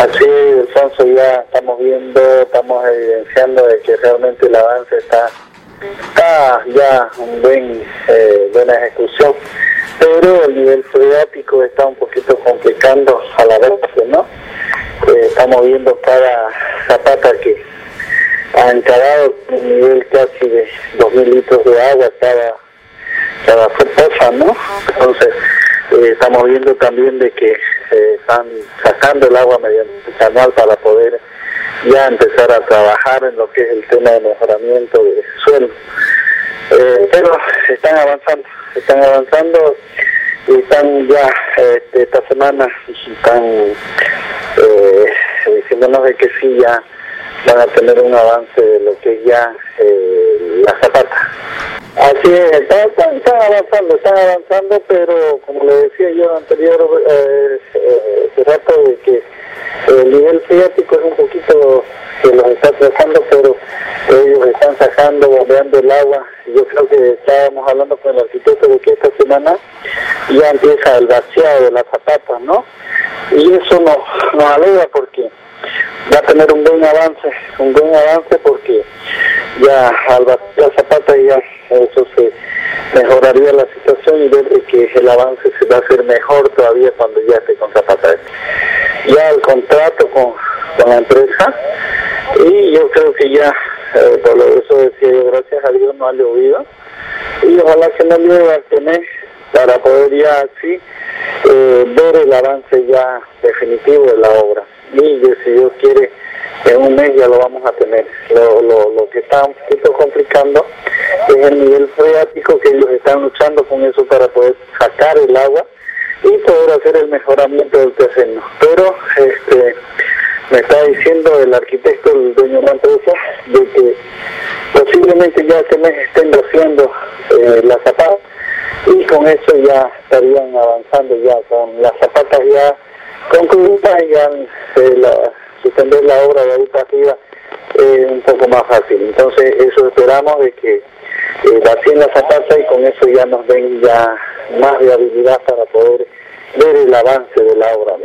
Así, Alfonso, ya estamos viendo, estamos evidenciando de que realmente el avance está, está ya en buen, eh, buena ejecución, pero el nivel freático está un poquito complicando a la vez, ¿no? Eh, estamos viendo cada zapata que ha encarado un nivel casi de 2.000 litros de agua cada, cada fosa, ¿no? Entonces, eh, estamos viendo también de que eh, están sacando el agua mediante el canal para poder ya empezar a trabajar en lo que es el tema de mejoramiento de suelo. Eh, pero están avanzando, están avanzando y están ya este, esta semana están eh, diciéndonos de que sí ya van a tener un avance de lo que es ya la zapata. Así es, están, avanzando, están avanzando, pero como le decía yo anterior, eh, eh, rato de que el nivel friático es un poquito que los está trazando, pero ellos están sacando, bombeando el agua. Yo creo que estábamos hablando con el arquitecto de que esta semana ya empieza el vaciado de las zapatas, ¿no? Y eso nos, nos alegra porque va a tener un buen avance, un buen avance porque ya al vaciar zapata ya eso se mejoraría la situación y ver que el avance se va a hacer mejor todavía cuando ya esté con Zapata. Ya el contrato con, la empresa y yo creo que ya, eh, por eso decía yo, gracias a Dios no ha llovido y ojalá que no llueva a tener para poder ya así eh, ver el avance ya definitivo de la obra. Y si Dios quiere, en un mes ya lo vamos a tener. Lo, lo, lo que está un poquito complicando es el nivel freático que ellos están luchando con eso para poder sacar el agua y poder hacer el mejoramiento del terreno. Pero este me está diciendo el arquitecto, el dueño de la empresa, de que posiblemente ya este mes estén haciendo eh, las zapatas y con eso ya estarían avanzando ya con las zapatas ya concluidas y eh, la, suspender la obra de para arriba eh, un poco más fácil. Entonces eso esperamos de que eh, vacíen la zapata y con eso ya nos den ya más viabilidad para poder ver el avance de la obra.